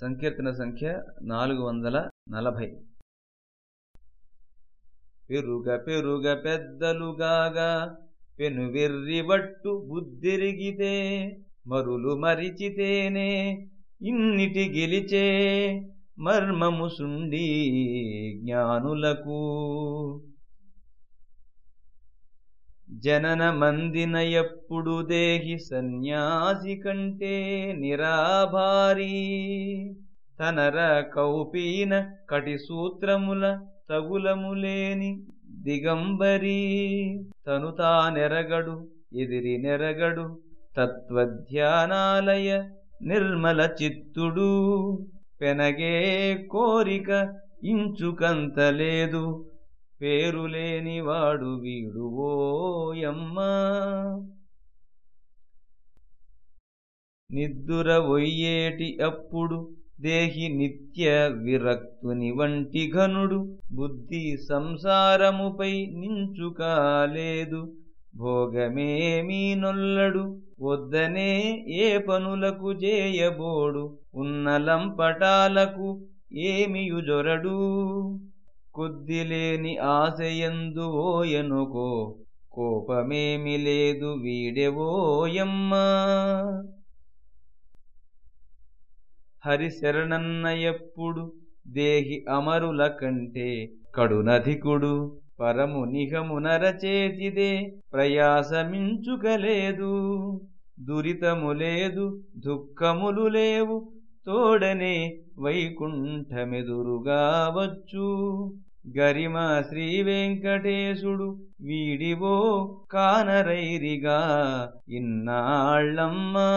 సంకీర్తన సంఖ్య నాలుగు వందల నలభై. పెరుగ పెరుగ పెద్దలుగాగా పెనువెర్రిబట్టు బుద్ధిరిగితే మరులు మరిచితేనే ఇన్నిటి గెలిచే మర్మము సుండి జ్ఞానులకు. జనన మందిన ఎప్పుడు దేహి సన్యాసి కంటే నిరాభారీ. తనర కౌపీన కటి సూత్రముల తగులములేని దిగంబరీ. తను తానెరగడు ఎదిరి నెరగడు తత్వధ్యానాలయ నిర్మల చిత్తుడు. పెనగే కోరిక ఇంచుకంతలేదు పేరులేనివాడు వీడు ఓయమ్మా నిద్దుర వొయ్యేటి అప్పుడు దేహి నిత్య విరక్తుని వంటి ఘనుడు. బుద్ధి సంసారముపై నించుకాలేదు. భోగమేమీ నొల్లడు. వద్దనే ఏ పనులకు చేయబోడు ఉన్న లంపటాలకు ఏమియుజొరడు కొద్దిలేని ఆశయందు ఓయనుకో కోపమేమి లేదు వీడెవోయమ్మా. హరిశరణన్నయప్పుడు దేహి అమరుల కంటే కడునధికుడు పరము నిఘమునరచేతిదే ప్రయాసమించుకలేదు. దురితము లేదు దుఃఖములు లేవు తోడనే వైకుంఠమెదురుగా వచ్చు గరిమ శ్రీ వెంకటేశుడు వీడివో కానరైరిగా ఇన్నాళ్ళమ్మా.